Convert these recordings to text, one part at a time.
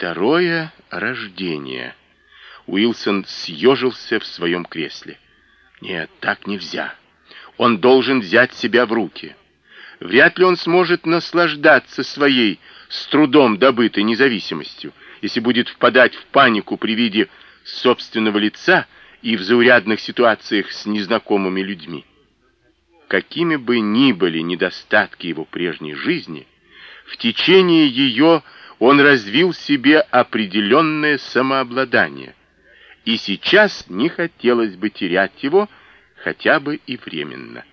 Второе рождение. Уилсон съежился в своем кресле. Нет, так нельзя. Он должен взять себя в руки. Вряд ли он сможет наслаждаться своей с трудом добытой независимостью, если будет впадать в панику при виде собственного лица и в заурядных ситуациях с незнакомыми людьми. Какими бы ни были недостатки его прежней жизни, в течение ее он развил в себе определенное самообладание, и сейчас не хотелось бы терять его хотя бы и временно.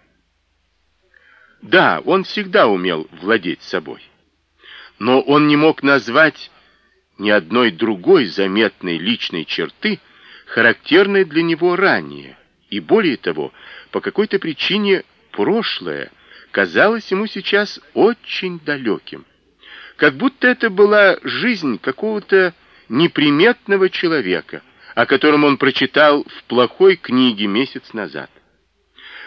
Да, он всегда умел владеть собой, но он не мог назвать ни одной другой заметной личной черты, характерной для него ранее, и более того, по какой-то причине прошлое казалось ему сейчас очень далеким. Как будто это была жизнь какого-то неприметного человека, о котором он прочитал в плохой книге месяц назад.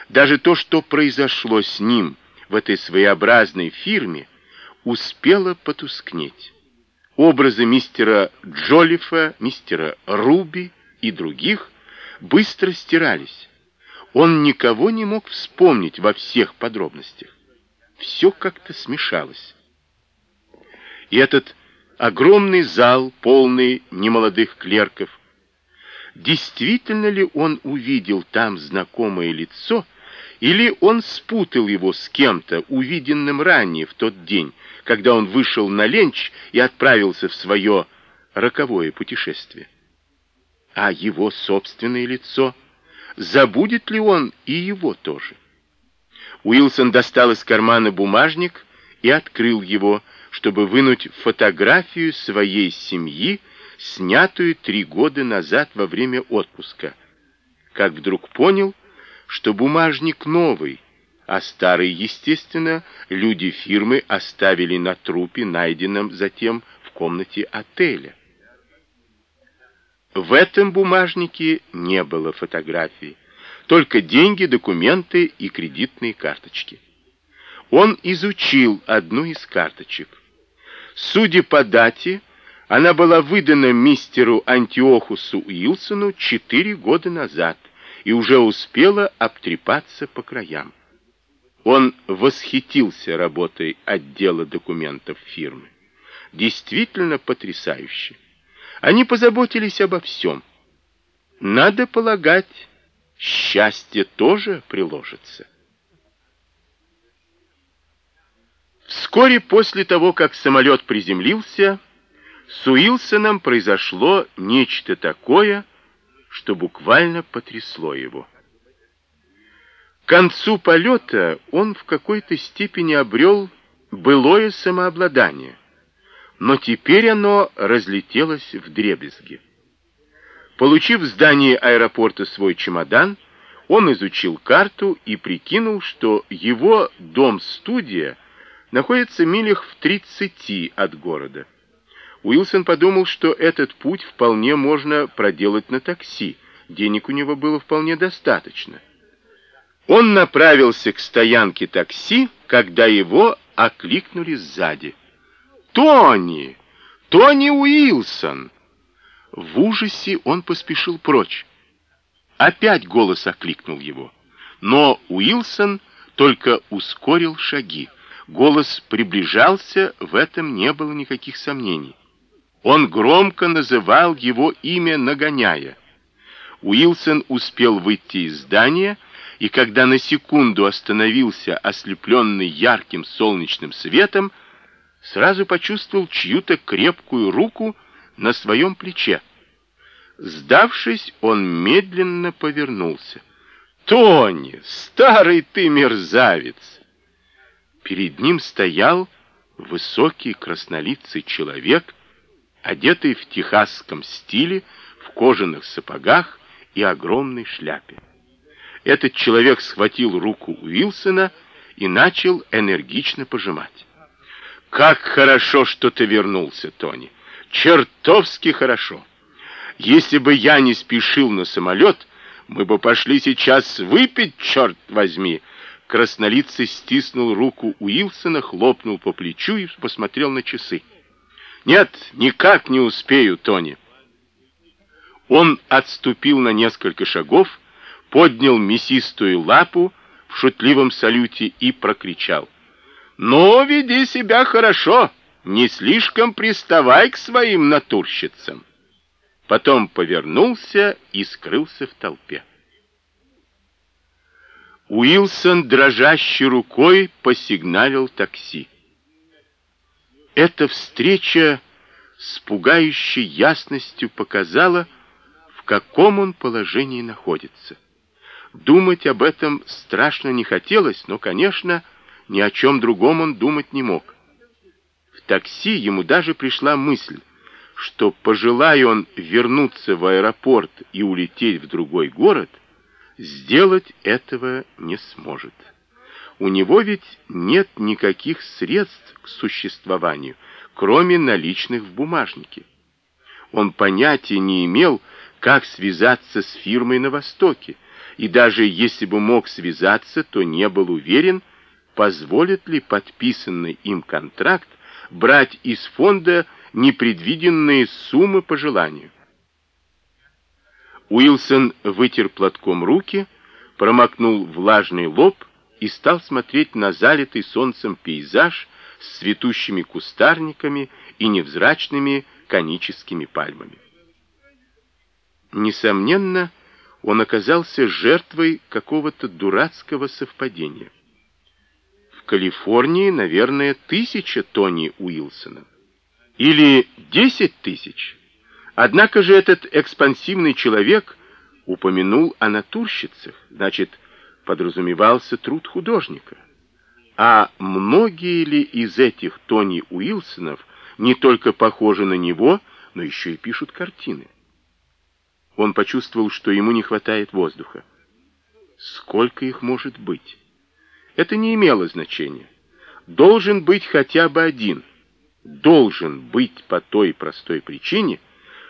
Даже то, что произошло с ним в этой своеобразной фирме, успело потускнеть. Образы мистера Джолифа, мистера Руби и других быстро стирались. Он никого не мог вспомнить во всех подробностях. Все как-то смешалось. И этот огромный зал, полный немолодых клерков, действительно ли он увидел там знакомое лицо, или он спутал его с кем-то, увиденным ранее в тот день, когда он вышел на ленч и отправился в свое роковое путешествие? А его собственное лицо, забудет ли он и его тоже? Уилсон достал из кармана бумажник и открыл его, чтобы вынуть фотографию своей семьи, снятую три года назад во время отпуска. Как вдруг понял, что бумажник новый, а старый, естественно, люди фирмы оставили на трупе, найденном затем в комнате отеля. В этом бумажнике не было фотографий, только деньги, документы и кредитные карточки. Он изучил одну из карточек. Судя по дате, она была выдана мистеру Антиохусу Уилсону четыре года назад и уже успела обтрепаться по краям. Он восхитился работой отдела документов фирмы. Действительно потрясающе. Они позаботились обо всем. Надо полагать, счастье тоже приложится. Вскоре после того, как самолет приземлился, с Уилсоном произошло нечто такое, что буквально потрясло его. К концу полета он в какой-то степени обрел былое самообладание, но теперь оно разлетелось в дребезги. Получив в здании аэропорта свой чемодан, он изучил карту и прикинул, что его дом-студия находится милях в 30 от города. Уилсон подумал, что этот путь вполне можно проделать на такси. Денег у него было вполне достаточно. Он направился к стоянке такси, когда его окликнули сзади. «Тони! Тони Уилсон!» В ужасе он поспешил прочь. Опять голос окликнул его. Но Уилсон только ускорил шаги. Голос приближался, в этом не было никаких сомнений. Он громко называл его имя, нагоняя. Уилсон успел выйти из здания, и когда на секунду остановился, ослепленный ярким солнечным светом, сразу почувствовал чью-то крепкую руку на своем плече. Сдавшись, он медленно повернулся. «Тони, старый ты мерзавец!» Перед ним стоял высокий краснолицый человек, одетый в техасском стиле, в кожаных сапогах и огромной шляпе. Этот человек схватил руку Уилсона и начал энергично пожимать. «Как хорошо, что ты вернулся, Тони! Чертовски хорошо! Если бы я не спешил на самолет, мы бы пошли сейчас выпить, черт возьми!» Краснолицый стиснул руку Уилсона, хлопнул по плечу и посмотрел на часы. Нет, никак не успею, Тони. Он отступил на несколько шагов, поднял мясистую лапу в шутливом салюте и прокричал. «Ну, веди себя хорошо, не слишком приставай к своим натурщицам». Потом повернулся и скрылся в толпе. Уилсон дрожащей рукой посигналил такси. Эта встреча с пугающей ясностью показала, в каком он положении находится. Думать об этом страшно не хотелось, но, конечно, ни о чем другом он думать не мог. В такси ему даже пришла мысль, что, пожелая он вернуться в аэропорт и улететь в другой город, сделать этого не сможет. У него ведь нет никаких средств к существованию, кроме наличных в бумажнике. Он понятия не имел, как связаться с фирмой на Востоке, и даже если бы мог связаться, то не был уверен, позволит ли подписанный им контракт брать из фонда непредвиденные суммы по желанию. Уилсон вытер платком руки, промокнул влажный лоб и стал смотреть на залитый солнцем пейзаж с цветущими кустарниками и невзрачными коническими пальмами. Несомненно, он оказался жертвой какого-то дурацкого совпадения. В Калифорнии, наверное, тысяча Тони Уилсона. Или десять тысяч. Однако же этот экспансивный человек упомянул о натурщицах, значит, подразумевался труд художника. А многие ли из этих Тони Уилсонов не только похожи на него, но еще и пишут картины? Он почувствовал, что ему не хватает воздуха. Сколько их может быть? Это не имело значения. Должен быть хотя бы один. Должен быть по той простой причине,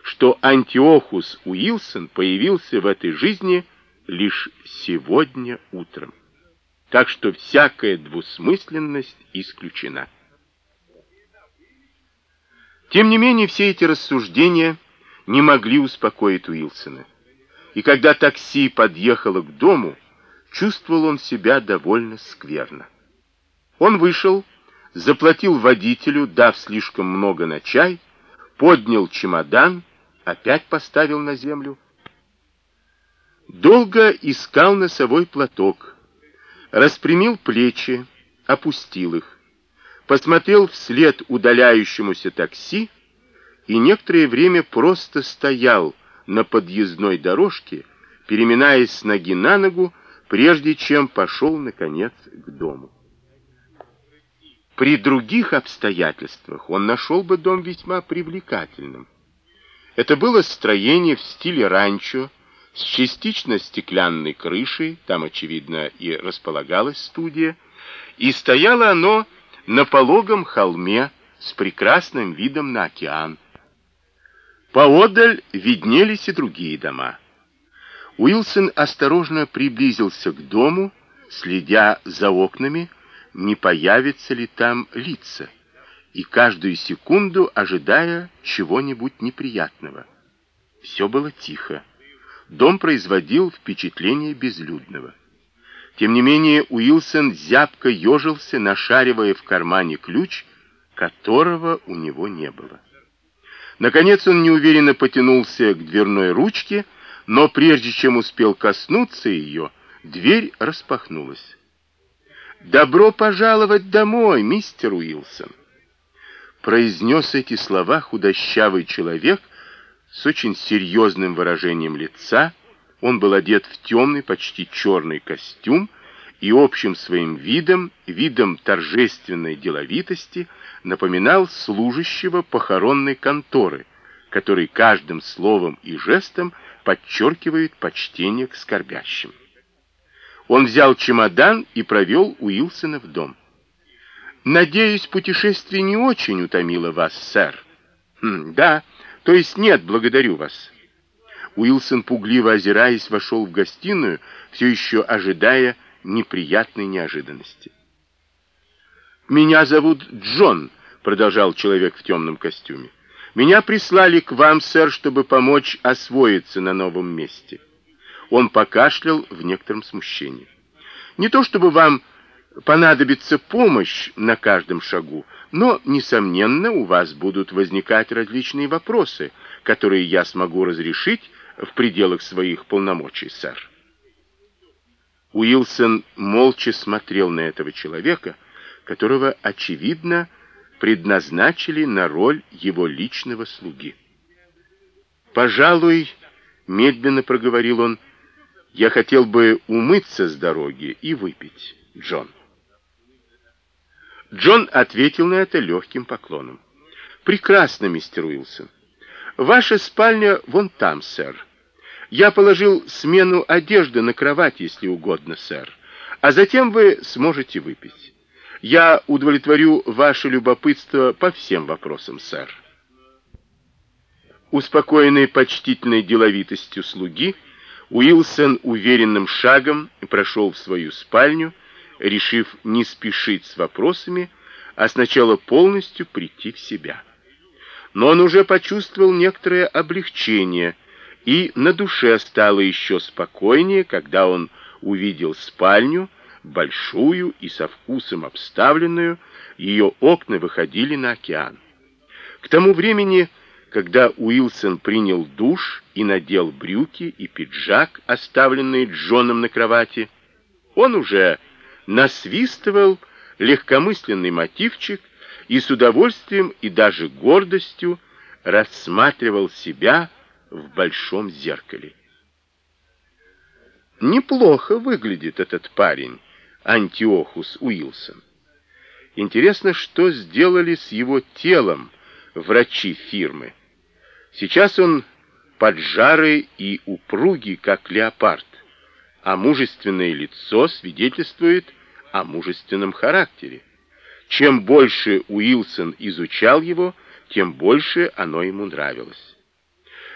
что Антиохус Уилсон появился в этой жизни лишь сегодня утром. Так что всякая двусмысленность исключена. Тем не менее, все эти рассуждения не могли успокоить Уилсона. И когда такси подъехало к дому, чувствовал он себя довольно скверно. Он вышел, заплатил водителю, дав слишком много на чай, поднял чемодан, опять поставил на землю. Долго искал носовой платок, распрямил плечи, опустил их, посмотрел вслед удаляющемуся такси и некоторое время просто стоял на подъездной дорожке, переминаясь с ноги на ногу, прежде чем пошел, наконец, к дому. При других обстоятельствах он нашел бы дом весьма привлекательным. Это было строение в стиле ранчо, с частично стеклянной крышей, там, очевидно, и располагалась студия, и стояло оно на пологом холме с прекрасным видом на океан. Поодаль виднелись и другие дома. Уилсон осторожно приблизился к дому, следя за окнами, не появятся ли там лица, и каждую секунду ожидая чего-нибудь неприятного. Все было тихо. Дом производил впечатление безлюдного. Тем не менее Уилсон зябко ежился, нашаривая в кармане ключ, которого у него не было. Наконец он неуверенно потянулся к дверной ручке, но прежде чем успел коснуться ее, дверь распахнулась. «Добро пожаловать домой, мистер Уилсон!» Произнес эти слова худощавый человек с очень серьезным выражением лица. Он был одет в темный, почти черный костюм, и общим своим видом, видом торжественной деловитости, напоминал служащего похоронной конторы, который каждым словом и жестом подчеркивает почтение к скорбящим. Он взял чемодан и провел Уилсона в дом. «Надеюсь, путешествие не очень утомило вас, сэр?» хм, «Да, то есть нет, благодарю вас». Уилсон, пугливо озираясь, вошел в гостиную, все еще ожидая неприятной неожиданности. «Меня зовут Джон», продолжал человек в темном костюме. Меня прислали к вам, сэр, чтобы помочь освоиться на новом месте. Он покашлял в некотором смущении. Не то чтобы вам понадобится помощь на каждом шагу, но, несомненно, у вас будут возникать различные вопросы, которые я смогу разрешить в пределах своих полномочий, сэр. Уилсон молча смотрел на этого человека, которого, очевидно, предназначили на роль его личного слуги. «Пожалуй, — медленно проговорил он, — я хотел бы умыться с дороги и выпить, Джон». Джон ответил на это легким поклоном. «Прекрасно, мистер Уилсон. Ваша спальня вон там, сэр. Я положил смену одежды на кровать, если угодно, сэр. А затем вы сможете выпить. Я удовлетворю ваше любопытство по всем вопросам, сэр. Успокоенный почтительной деловитостью слуги, Уилсон уверенным шагом прошел в свою спальню, решив не спешить с вопросами, а сначала полностью прийти в себя. Но он уже почувствовал некоторое облегчение – и на душе стало еще спокойнее, когда он увидел спальню, большую и со вкусом обставленную, ее окна выходили на океан. К тому времени, когда Уилсон принял душ и надел брюки и пиджак, оставленные Джоном на кровати, он уже насвистывал легкомысленный мотивчик и с удовольствием и даже гордостью рассматривал себя, в большом зеркале. Неплохо выглядит этот парень, Антиохус Уилсон. Интересно, что сделали с его телом врачи фирмы. Сейчас он поджарый и упругий, как леопард, а мужественное лицо свидетельствует о мужественном характере. Чем больше Уилсон изучал его, тем больше оно ему нравилось.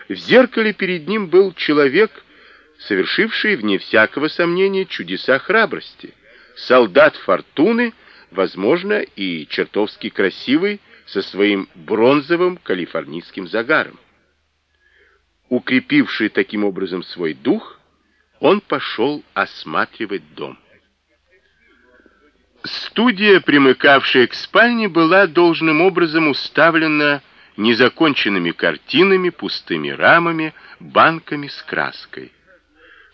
В зеркале перед ним был человек, совершивший, вне всякого сомнения, чудеса храбрости. Солдат фортуны, возможно, и чертовски красивый, со своим бронзовым калифорнийским загаром. Укрепивший таким образом свой дух, он пошел осматривать дом. Студия, примыкавшая к спальне, была должным образом уставлена незаконченными картинами, пустыми рамами, банками с краской.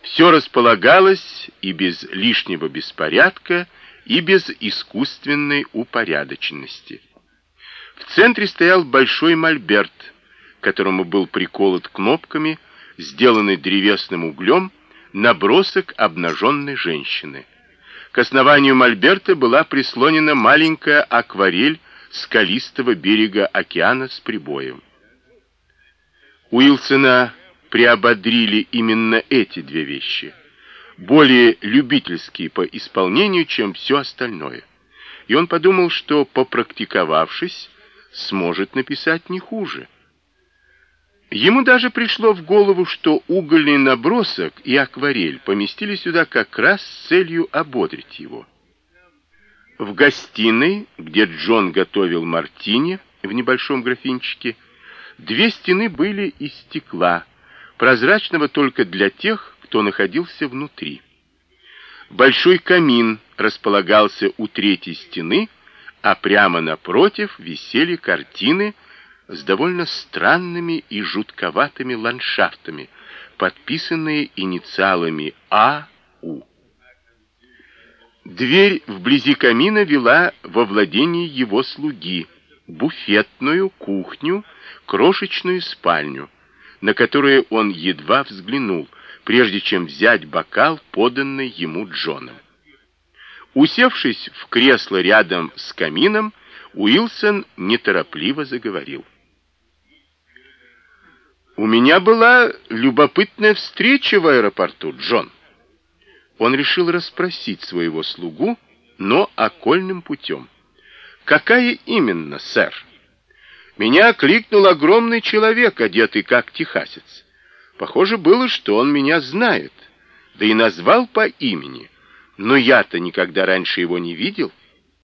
Все располагалось и без лишнего беспорядка, и без искусственной упорядоченности. В центре стоял большой мольберт, которому был приколот кнопками, сделанный древесным углем, набросок обнаженной женщины. К основанию мольберта была прислонена маленькая акварель скалистого берега океана с прибоем. Уилсона приободрили именно эти две вещи, более любительские по исполнению, чем все остальное. И он подумал, что, попрактиковавшись, сможет написать не хуже. Ему даже пришло в голову, что угольный набросок и акварель поместили сюда как раз с целью ободрить его. В гостиной, где Джон готовил мартини в небольшом графинчике, две стены были из стекла, прозрачного только для тех, кто находился внутри. Большой камин располагался у третьей стены, а прямо напротив висели картины с довольно странными и жутковатыми ландшафтами, подписанные инициалами А.У. Дверь вблизи камина вела во владение его слуги, буфетную, кухню, крошечную спальню, на которую он едва взглянул, прежде чем взять бокал, поданный ему Джоном. Усевшись в кресло рядом с камином, Уилсон неторопливо заговорил. «У меня была любопытная встреча в аэропорту, Джон» он решил расспросить своего слугу, но окольным путем. «Какая именно, сэр?» Меня кликнул огромный человек, одетый как техасец. Похоже было, что он меня знает, да и назвал по имени. Но я-то никогда раньше его не видел.